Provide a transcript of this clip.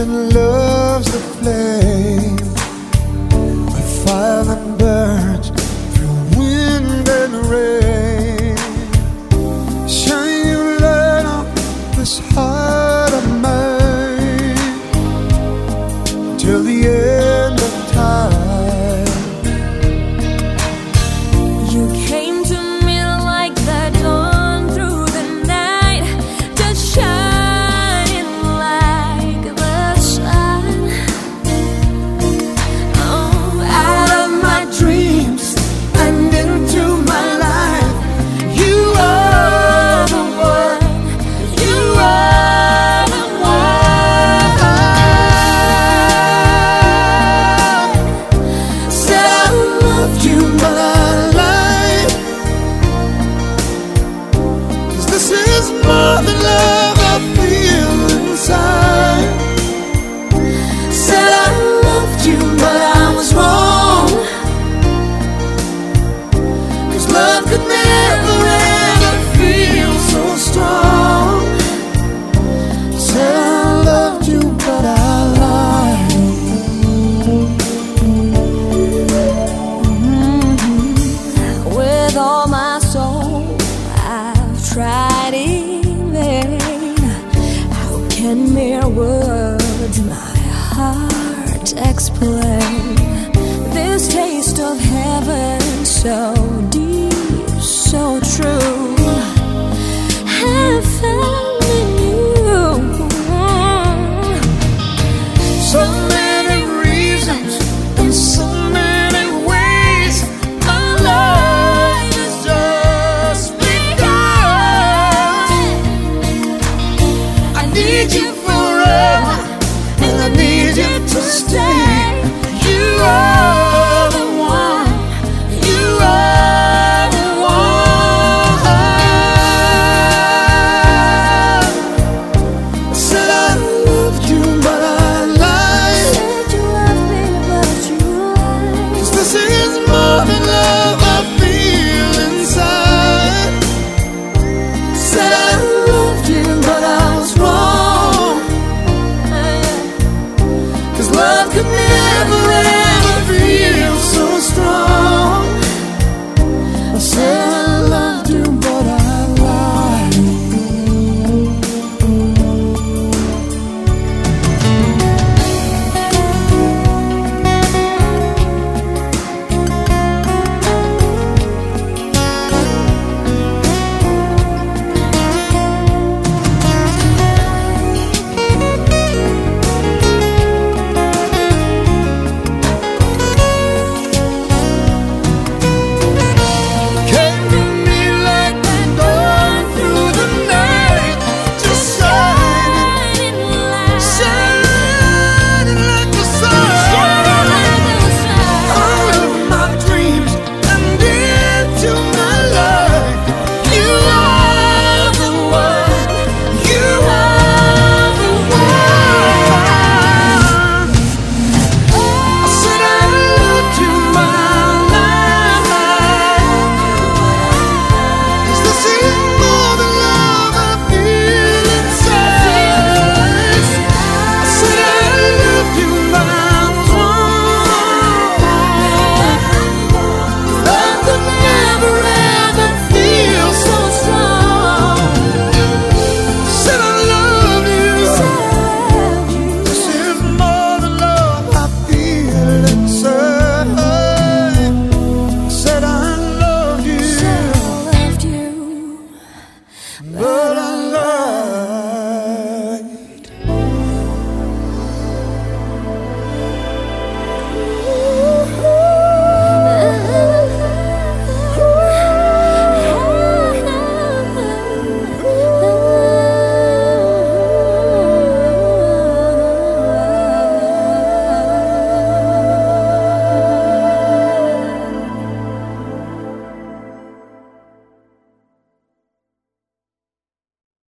that loves the flame. A fire that burns through wind and rain. Shine your light on this heart. explore this taste of heaven. So